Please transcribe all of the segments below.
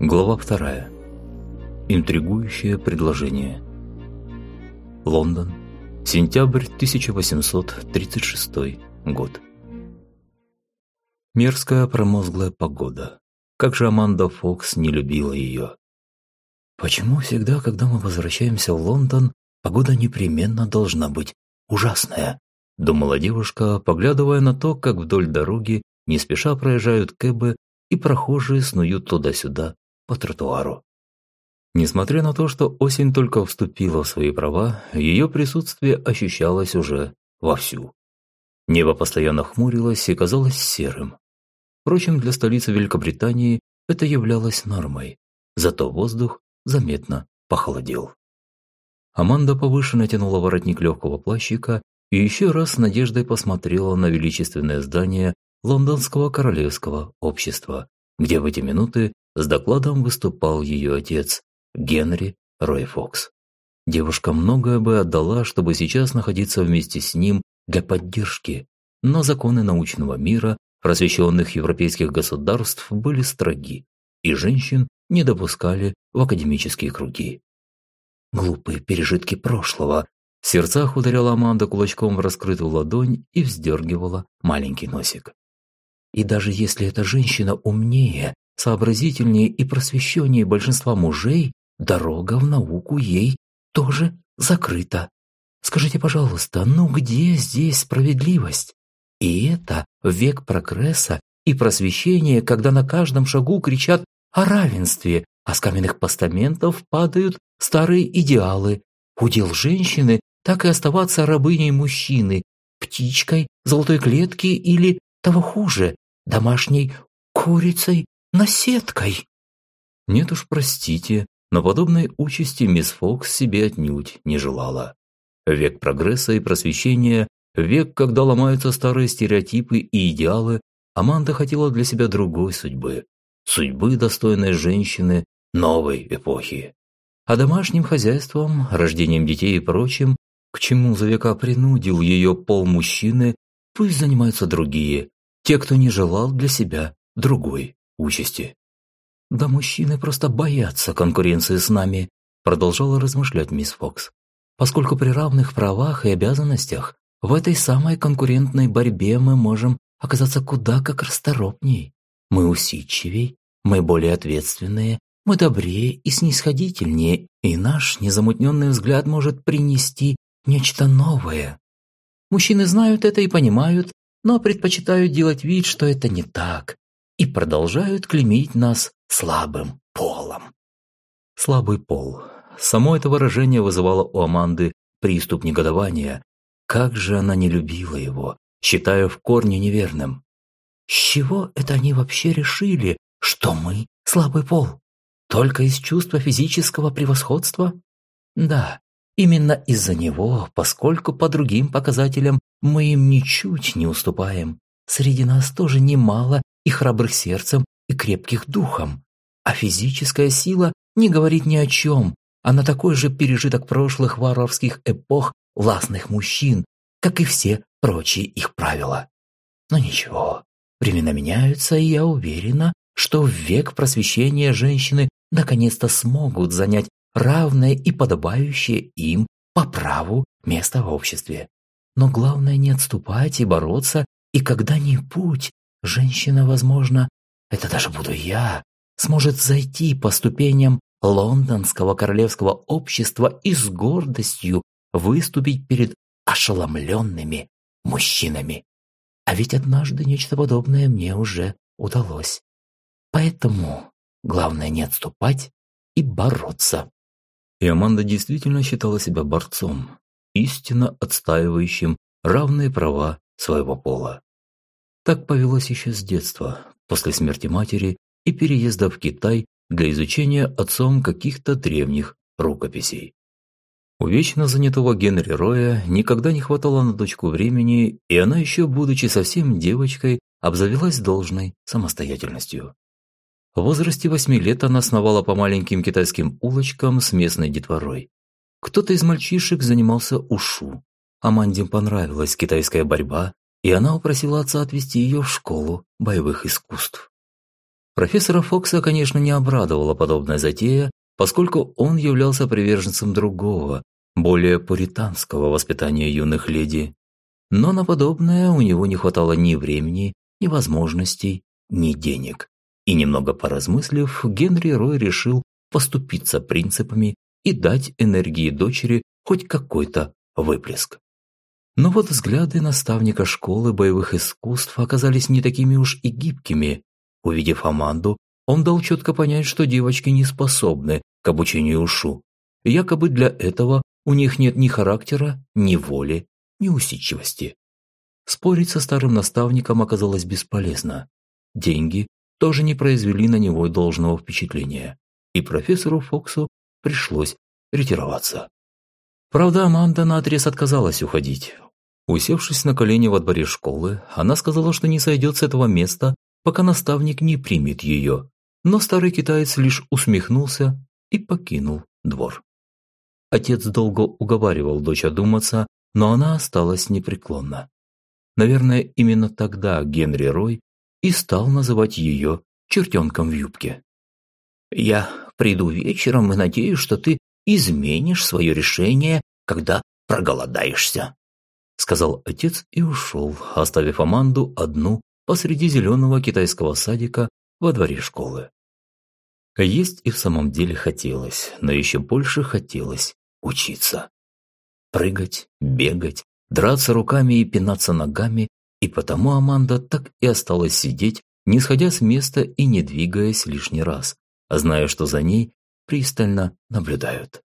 Глава вторая. Интригующее предложение. Лондон. Сентябрь 1836 год. Мерзкая промозглая погода. Как же Аманда Фокс не любила ее. Почему всегда, когда мы возвращаемся в Лондон, погода непременно должна быть ужасная? Думала девушка, поглядывая на то, как вдоль дороги не спеша проезжают кэбы и прохожие снуют туда-сюда по тротуару. Несмотря на то, что осень только вступила в свои права, ее присутствие ощущалось уже вовсю. Небо постоянно хмурилось и казалось серым. Впрочем, для столицы Великобритании это являлось нормой, зато воздух заметно похолодел. Аманда повыше натянула воротник легкого плащика и еще раз с надеждой посмотрела на величественное здание Лондонского королевского общества, где в эти минуты с докладом выступал ее отец, Генри Рой Фокс. Девушка многое бы отдала, чтобы сейчас находиться вместе с ним для поддержки, но законы научного мира просвещенных европейских государств были строги, и женщин не допускали в академические круги. Глупые пережитки прошлого. В сердцах ударяла Аманда кулачком в раскрытую ладонь и вздергивала маленький носик. И даже если эта женщина умнее, сообразительнее и просвещеннее большинства мужей, дорога в науку ей тоже закрыта. Скажите, пожалуйста, ну где здесь справедливость? И это век прогресса и просвещения, когда на каждом шагу кричат о равенстве, а с каменных постаментов падают старые идеалы. Удел женщины так и оставаться рабыней мужчины, птичкой, золотой клетки или, того хуже, домашней курицей наседкой. Нет уж, простите, но подобной участи мисс Фокс себе отнюдь не желала. Век прогресса и просвещения, век, когда ломаются старые стереотипы и идеалы, Аманда хотела для себя другой судьбы. Судьбы, достойной женщины новой эпохи. А домашним хозяйством, рождением детей и прочим, к чему за века принудил ее пол мужчины, пусть занимаются другие, те, кто не желал для себя другой участи. «Да мужчины просто боятся конкуренции с нами», продолжала размышлять мисс Фокс. «Поскольку при равных правах и обязанностях в этой самой конкурентной борьбе мы можем оказаться куда как расторопней. Мы усидчивей, мы более ответственные, мы добрее и снисходительнее, и наш незамутненный взгляд может принести нечто новое. Мужчины знают это и понимают, но предпочитают делать вид, что это не так, и продолжают клеймить нас слабым полом. Слабый пол. Само это выражение вызывало у Аманды приступ негодования. Как же она не любила его, считая в корне неверным. С чего это они вообще решили, что мы слабый пол? Только из чувства физического превосходства? Да, именно из-за него, поскольку по другим показателям мы им ничуть не уступаем. Среди нас тоже немало и храбрых сердцем, и крепких духом. А физическая сила не говорит ни о чем. Она такой же пережиток прошлых варварских эпох властных мужчин, как и все прочие их правила. Но ничего, времена меняются, и я уверена, что в век просвещения женщины наконец-то смогут занять равное и подобающее им по праву место в обществе. Но главное не отступать и бороться, и когда-нибудь женщина, возможно, это даже буду я, сможет зайти по ступеням лондонского королевского общества и с гордостью выступить перед ошеломленными мужчинами. А ведь однажды нечто подобное мне уже удалось. Поэтому главное не отступать и бороться. И Аманда действительно считала себя борцом, истинно отстаивающим равные права своего пола. Так повелось еще с детства, после смерти матери и переезда в Китай для изучения отцом каких-то древних рукописей. У вечно занятого Генри Роя никогда не хватало на дочку времени, и она еще, будучи совсем девочкой, обзавелась должной самостоятельностью. В возрасте восьми лет она сновала по маленьким китайским улочкам с местной детворой. Кто-то из мальчишек занимался ушу. Аманде понравилась китайская борьба, и она упросила отца отвезти ее в школу боевых искусств. Профессора Фокса, конечно, не обрадовала подобная затея, поскольку он являлся приверженцем другого, более пуританского воспитания юных леди. Но на подобное у него не хватало ни времени, ни возможностей, ни денег. И немного поразмыслив, Генри Рой решил поступиться принципами и дать энергии дочери хоть какой-то выплеск. Но вот взгляды наставника школы боевых искусств оказались не такими уж и гибкими. Увидев Аманду, он дал четко понять, что девочки не способны к обучению ушу. Якобы для этого у них нет ни характера, ни воли, ни усидчивости. Спорить со старым наставником оказалось бесполезно. Деньги тоже не произвели на него должного впечатления, и профессору Фоксу пришлось ретироваться. Правда, Аманда наотрез отказалась уходить. Усевшись на колени во дворе школы, она сказала, что не сойдет с этого места, пока наставник не примет ее. Но старый китаец лишь усмехнулся и покинул двор. Отец долго уговаривал дочь одуматься, но она осталась непреклонна. Наверное, именно тогда Генри Рой и стал называть ее чертенком в юбке. «Я приду вечером и надеюсь, что ты изменишь свое решение, когда проголодаешься», сказал отец и ушел, оставив Аманду одну посреди зеленого китайского садика во дворе школы. Есть и в самом деле хотелось, но еще больше хотелось учиться. Прыгать, бегать, драться руками и пинаться ногами, и потому Аманда так и осталась сидеть, не сходя с места и не двигаясь лишний раз, зная, что за ней пристально наблюдают.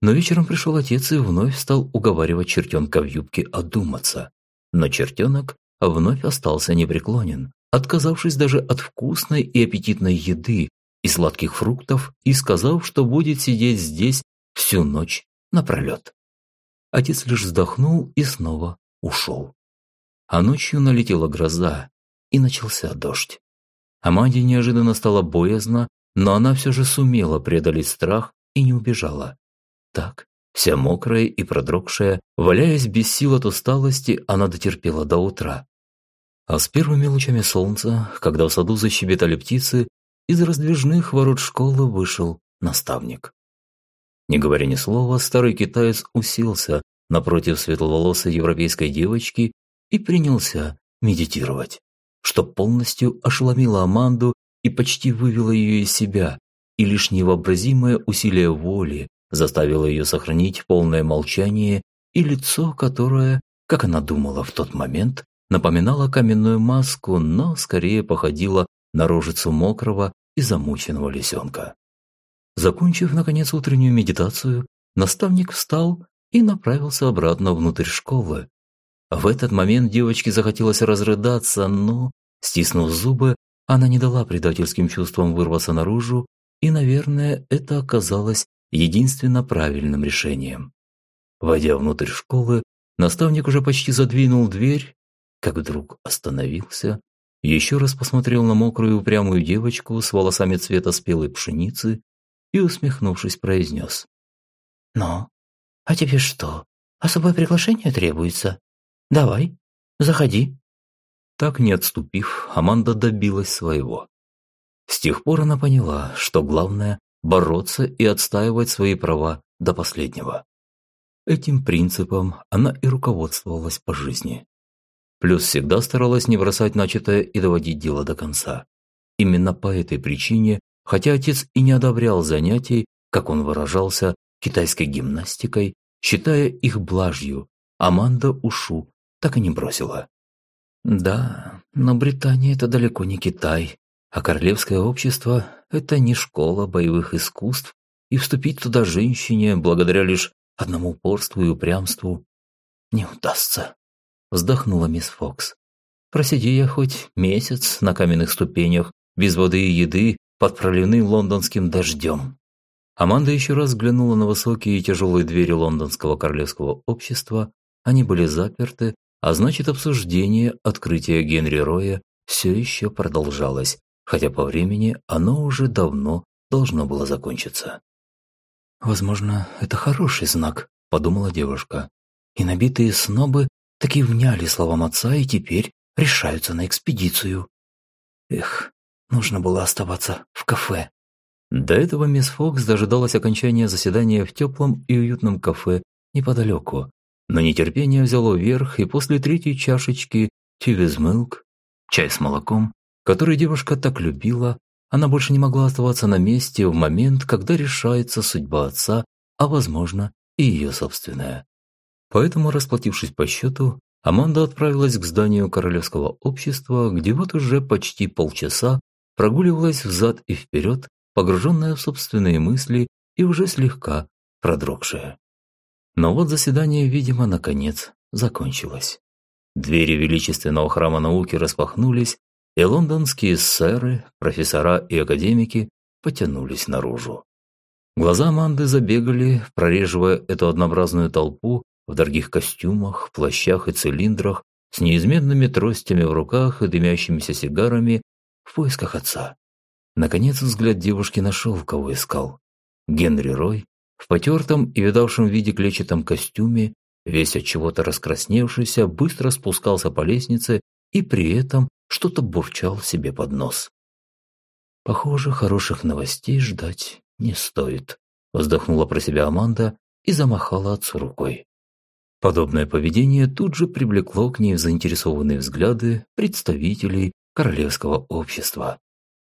Но вечером пришел отец и вновь стал уговаривать чертенка в юбке одуматься. Но чертенок вновь остался непреклонен, отказавшись даже от вкусной и аппетитной еды и сладких фруктов и сказав, что будет сидеть здесь всю ночь напролет. Отец лишь вздохнул и снова ушел. А ночью налетела гроза, и начался дождь. Аманде неожиданно стало боязно, но она все же сумела преодолеть страх и не убежала. Так, вся мокрая и продрогшая, валяясь без сил от усталости, она дотерпела до утра. А с первыми лучами солнца, когда в саду защебетали птицы, из раздвижных ворот школы вышел наставник. Не говоря ни слова, старый китаец уселся напротив светловолосой европейской девочки и принялся медитировать, что полностью ошеломило Аманду и почти вывело ее из себя, и лишь невообразимое усилие воли заставило ее сохранить полное молчание и лицо, которое, как она думала в тот момент, напоминало каменную маску, но скорее походило на рожицу мокрого и замученного лисенка. Закончив, наконец, утреннюю медитацию, наставник встал и направился обратно внутрь школы. В этот момент девочке захотелось разрыдаться, но, стиснув зубы, она не дала предательским чувствам вырваться наружу, и, наверное, это оказалось единственно правильным решением. Войдя внутрь школы, наставник уже почти задвинул дверь, как вдруг остановился, еще раз посмотрел на мокрую упрямую девочку с волосами цвета спелой пшеницы и, усмехнувшись, произнес. «Ну, а тебе что, особое приглашение требуется? Давай, заходи». Так не отступив, Аманда добилась своего. С тех пор она поняла, что главное – бороться и отстаивать свои права до последнего. Этим принципом она и руководствовалась по жизни. Плюс всегда старалась не бросать начатое и доводить дело до конца. Именно по этой причине Хотя отец и не одобрял занятий, как он выражался, китайской гимнастикой, считая их блажью, Аманда Ушу так и не бросила. Да, но Британия – это далеко не Китай, а королевское общество – это не школа боевых искусств, и вступить туда женщине, благодаря лишь одному упорству и упрямству, не удастся. Вздохнула мисс Фокс. Просиди я хоть месяц на каменных ступенях, без воды и еды, под проливным лондонским дождем. Аманда еще раз взглянула на высокие и тяжелые двери лондонского королевского общества. Они были заперты, а значит обсуждение открытия Генри Роя все еще продолжалось, хотя по времени оно уже давно должно было закончиться. «Возможно, это хороший знак», – подумала девушка. И набитые снобы таки вняли словам отца и теперь решаются на экспедицию. Эх, нужно было оставаться в кафе. До этого мисс Фокс дожидалась окончания заседания в теплом и уютном кафе неподалеку, но нетерпение взяло верх, и после третьей чашечки «Тивиз Милк» чай с молоком, который девушка так любила, она больше не могла оставаться на месте в момент, когда решается судьба отца, а, возможно, и ее собственная. Поэтому, расплатившись по счету, Аманда отправилась к зданию Королевского общества, где вот уже почти полчаса прогуливалась взад и вперед, погруженная в собственные мысли и уже слегка продрогшая. Но вот заседание, видимо, наконец закончилось. Двери величественного храма науки распахнулись, и лондонские сэры, профессора и академики потянулись наружу. Глаза Аманды забегали, прореживая эту однообразную толпу в дорогих костюмах, плащах и цилиндрах, с неизменными тростями в руках и дымящимися сигарами в поисках отца. Наконец взгляд девушки нашел, кого искал. Генри Рой в потертом и видавшем виде клетчатом костюме, весь от чего-то раскрасневшийся, быстро спускался по лестнице и при этом что-то бурчал себе под нос. Похоже, хороших новостей ждать не стоит», – вздохнула про себя Аманда и замахала отцу рукой. Подобное поведение тут же привлекло к ней заинтересованные взгляды представителей королевского общества.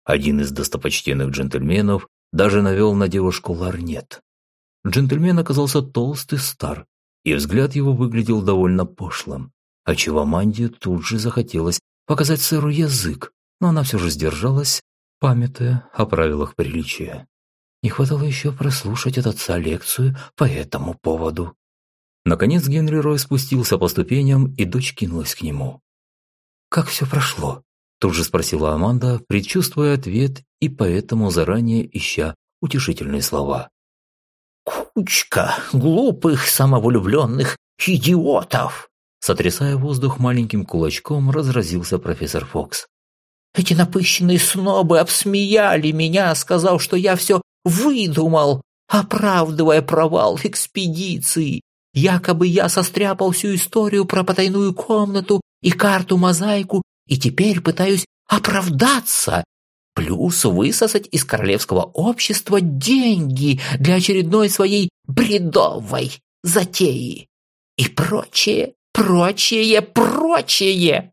Один из достопочтенных джентльменов даже навел на девушку ларнет. Джентльмен оказался толстый стар, и взгляд его выглядел довольно пошлым, отчего Аманде тут же захотелось показать сэру язык, но она все же сдержалась, памятуя о правилах приличия. Не хватало еще прослушать от отца лекцию по этому поводу. Наконец Генри Рой спустился по ступеням, и дочь кинулась к нему. «Как все прошло?» – тут же спросила Аманда, предчувствуя ответ и поэтому заранее ища утешительные слова. «Кучка глупых, самовлюбленных идиотов!» Сотрясая воздух маленьким кулачком, разразился профессор Фокс. «Эти напыщенные снобы обсмеяли меня, сказав, что я все выдумал, оправдывая провал экспедиции. Якобы я состряпал всю историю про потайную комнату и карту-мозаику и теперь пытаюсь оправдаться. Плюс высосать из королевского общества деньги для очередной своей бредовой затеи. И прочее, прочее, прочее.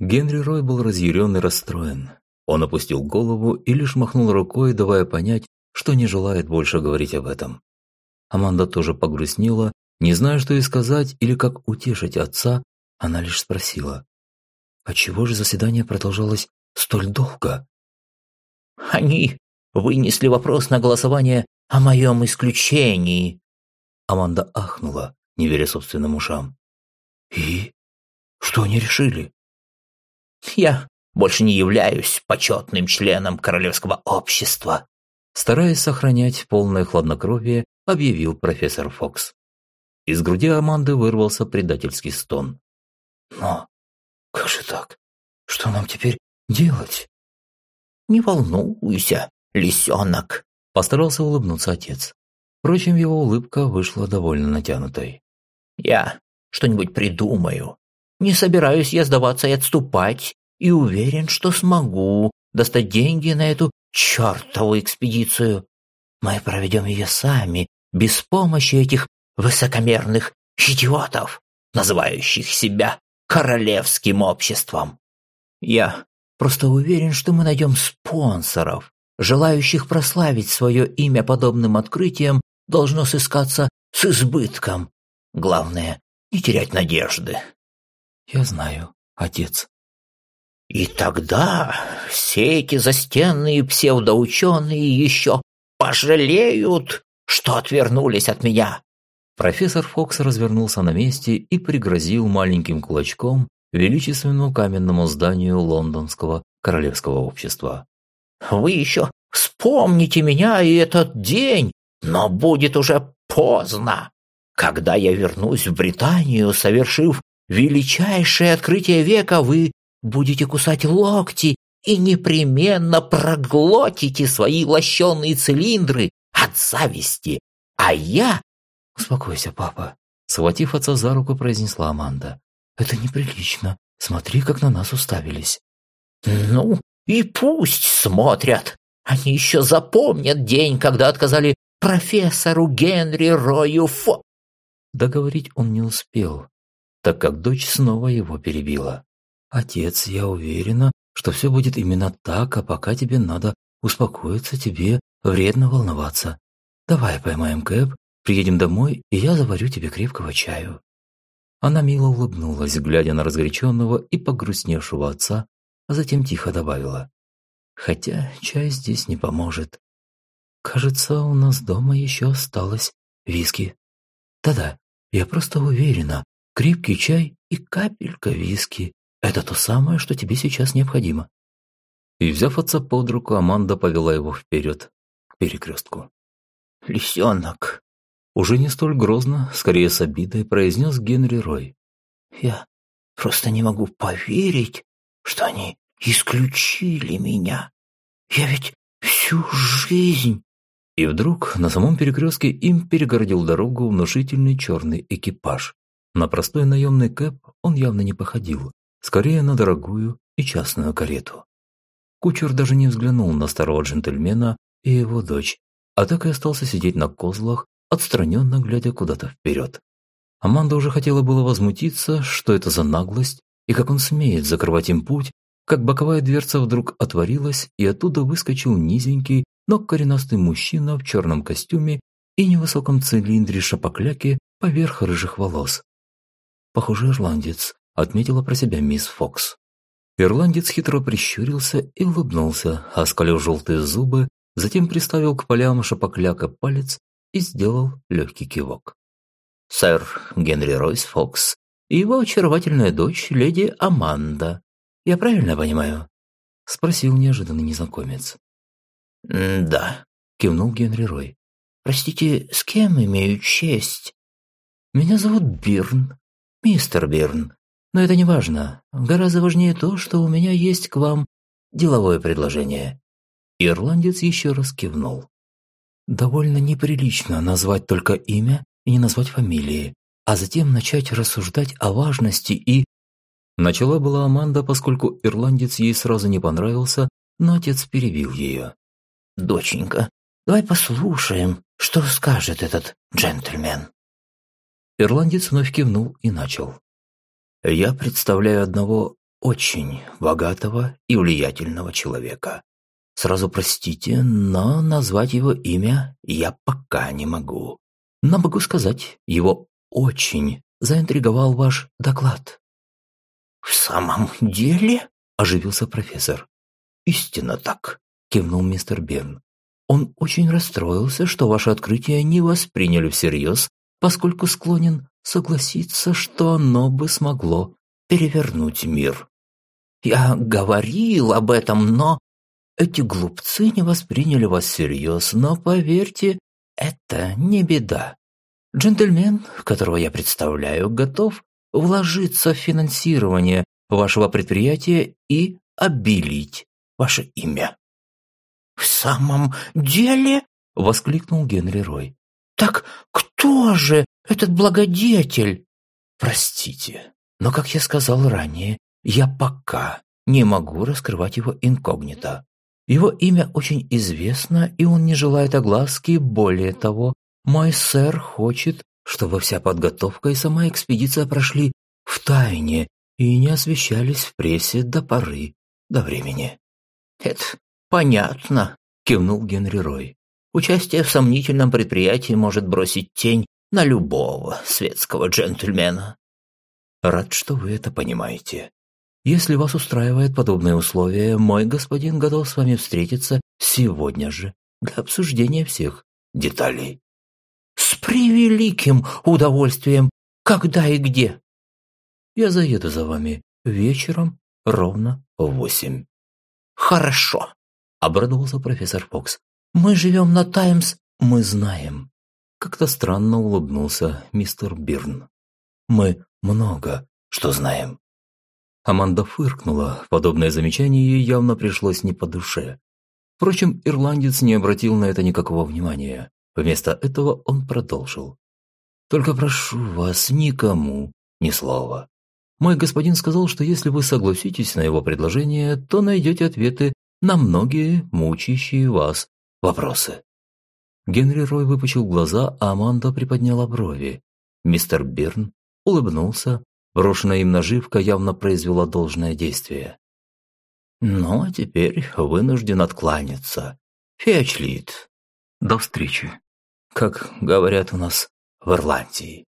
Генри Рой был разъярен и расстроен. Он опустил голову и лишь махнул рукой, давая понять, что не желает больше говорить об этом. Аманда тоже погрустнела, не зная, что ей сказать или как утешить отца, она лишь спросила. «А чего же заседание продолжалось столь долго?» «Они вынесли вопрос на голосование о моем исключении». Аманда ахнула, не веря собственным ушам. «И? Что они решили?» «Я больше не являюсь почетным членом королевского общества», Стараясь сохранять полное хладнокровие, объявил профессор Фокс. Из груди Аманды вырвался предательский стон. «Но как же так? Что нам теперь делать?» «Не волнуйся, лисенок!» – постарался улыбнуться отец. Впрочем, его улыбка вышла довольно натянутой. «Я что-нибудь придумаю. Не собираюсь я сдаваться и отступать, и уверен, что смогу достать деньги на эту чертову экспедицию. Мы проведем ее сами, без помощи этих высокомерных идиотов, называющих себя королевским обществом. Я просто уверен, что мы найдем спонсоров, желающих прославить свое имя подобным открытием, должно сыскаться с избытком. Главное, не терять надежды. Я знаю, отец, и тогда все эти застенные псевдоученые еще пожалеют, что отвернулись от меня. Профессор Фокс развернулся на месте и пригрозил маленьким кулачком величественному каменному зданию лондонского королевского общества. «Вы еще вспомните меня и этот день, но будет уже поздно. Когда я вернусь в Британию, совершив величайшее открытие века, вы будете кусать локти и непременно проглотите свои лощеные цилиндры от зависти. А я... Успокойся, папа. Схватив отца за руку, произнесла Аманда. Это неприлично. Смотри, как на нас уставились. Ну, И пусть смотрят. Они еще запомнят день, когда отказали профессору Генри Рою Фо... Договорить он не успел, так как дочь снова его перебила. «Отец, я уверена, что все будет именно так, а пока тебе надо успокоиться, тебе вредно волноваться. Давай поймаем Кэп, приедем домой, и я заварю тебе крепкого чаю». Она мило улыбнулась, глядя на разгоряченного и погрустневшего отца, а затем тихо добавила. «Хотя чай здесь не поможет. Кажется, у нас дома еще осталось виски. Да-да, я просто уверена, крепкий чай и капелька виски – это то самое, что тебе сейчас необходимо». И, взяв отца под руку, Аманда повела его вперед, к перекрестку. «Лисенок!» Уже не столь грозно, скорее с обидой, произнес Генри Рой. «Я просто не могу поверить, что они исключили меня. Я ведь всю жизнь...» И вдруг на самом перекрестке им перегородил дорогу внушительный черный экипаж. На простой наемный кэп он явно не походил, скорее на дорогую и частную карету. Кучер даже не взглянул на старого джентльмена и его дочь, а так и остался сидеть на козлах, отстраненно глядя куда-то вперед. Аманда уже хотела было возмутиться, что это за наглость, и как он смеет закрывать им путь, как боковая дверца вдруг отворилась, и оттуда выскочил низенький, но коренастый мужчина в черном костюме и невысоком цилиндре шапокляки поверх рыжих волос. «Похоже, ирландец», — отметила про себя мисс Фокс. Ирландец хитро прищурился и улыбнулся, оскалив желтые зубы, затем приставил к полям шапокляка палец и сделал легкий кивок. «Сэр Генри Ройс Фокс и его очаровательная дочь, леди Аманда. Я правильно понимаю?» – спросил неожиданный незнакомец. «Да», – кивнул Генри Рой. «Простите, с кем имею честь?» «Меня зовут Бирн, мистер Бирн. Но это не важно. Гораздо важнее то, что у меня есть к вам деловое предложение». Ирландец еще раз кивнул. Довольно неприлично назвать только имя и не назвать фамилии, а затем начать рассуждать о важности и... Начала была Аманда, поскольку ирландец ей сразу не понравился, но отец перебил ее. «Доченька, давай послушаем, что скажет этот джентльмен». Ирландец вновь кивнул и начал. «Я представляю одного очень богатого и влиятельного человека. Сразу простите, но назвать его имя я пока не могу. Но могу сказать, его очень заинтриговал ваш доклад». «В самом деле?» – оживился профессор. «Истинно так», – кивнул мистер Берн. «Он очень расстроился, что ваше открытие не восприняли всерьез, поскольку склонен согласиться, что оно бы смогло перевернуть мир». «Я говорил об этом, но эти глупцы не восприняли вас всерьез, но поверьте, это не беда. Джентльмен, которого я представляю, готов вложиться в финансирование вашего предприятия и обелить ваше имя». «В самом деле?» — воскликнул Генри Рой. «Так кто же этот благодетель?» «Простите, но, как я сказал ранее, я пока не могу раскрывать его инкогнито. Его имя очень известно, и он не желает огласки. Более того, мой сэр хочет, чтобы вся подготовка и сама экспедиция прошли в тайне и не освещались в прессе до поры, до времени. «Это понятно», – кивнул Генри Рой. «Участие в сомнительном предприятии может бросить тень на любого светского джентльмена». «Рад, что вы это понимаете. Если вас устраивают подобные условия, мой господин готов с вами встретиться сегодня же для обсуждения всех деталей. С превеликим удовольствием. Когда и где? Я заеду за вами вечером ровно в восемь. Хорошо, обрадовался профессор Фокс. Мы живем на Таймс. Мы знаем. Как-то странно улыбнулся мистер Бирн. Мы много что знаем. Аманда фыркнула, подобное замечание ей явно пришлось не по душе. Впрочем, ирландец не обратил на это никакого внимания. Вместо этого он продолжил. «Только прошу вас, никому ни слова. Мой господин сказал, что если вы согласитесь на его предложение, то найдете ответы на многие мучающие вас вопросы. Генри Рой выпучил глаза, а Аманда приподняла брови. Мистер Бирн улыбнулся, брошенная им наживка явно произвела должное действие. «Ну, а теперь вынужден откланяться. Фечлит. До встречи. Как говорят у нас в Ирландии».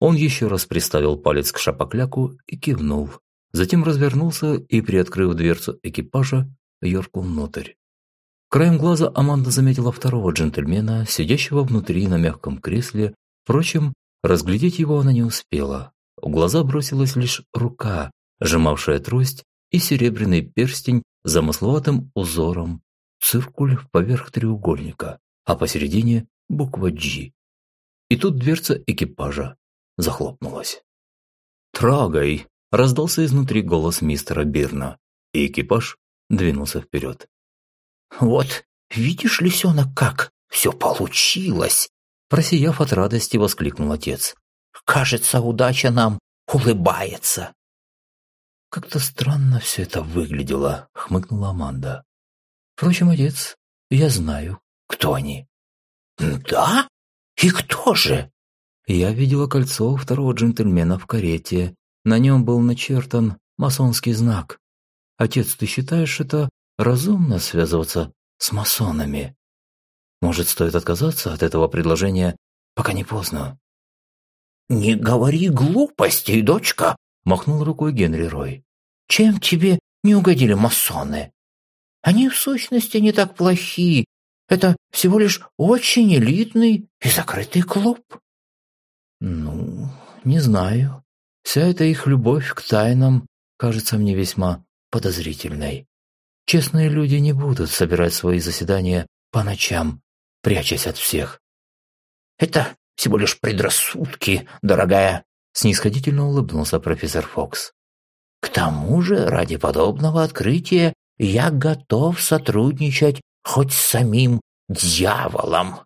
Он еще раз приставил палец к шапокляку и кивнул. Затем развернулся и, приоткрыв дверцу экипажа, юркнул внутрь. Краем глаза Аманда заметила второго джентльмена, сидящего внутри на мягком кресле. Впрочем, разглядеть его она не успела. В глаза бросилась лишь рука, сжимавшая трость, и серебряный перстень с замысловатым узором, циркуль поверх треугольника, а посередине буква «G». И тут дверца экипажа захлопнулась. «Трогай!» – раздался изнутри голос мистера Бирна, и экипаж двинулся вперед. «Вот, видишь, лисенок, как все получилось!» Просияв от радости, воскликнул отец. «Кажется, удача нам улыбается!» «Как-то странно все это выглядело», — хмыкнула Аманда. «Впрочем, отец, я знаю, кто они». «Да? И кто же?» Я видела кольцо второго джентльмена в карете. На нем был начертан масонский знак. Отец, ты считаешь это разумно связываться с масонами? Может, стоит отказаться от этого предложения, пока не поздно?» «Не говори глупостей, дочка!» – махнул рукой Генри Рой. «Чем тебе не угодили масоны? Они в сущности не так плохи. Это всего лишь очень элитный и закрытый клуб. Ну, не знаю. Вся эта их любовь к тайнам кажется мне весьма подозрительной. Честные люди не будут собирать свои заседания по ночам, прячась от всех. Это всего лишь предрассудки, дорогая, снисходительно улыбнулся профессор Фокс. К тому же, ради подобного открытия я готов сотрудничать хоть с самим дьяволом.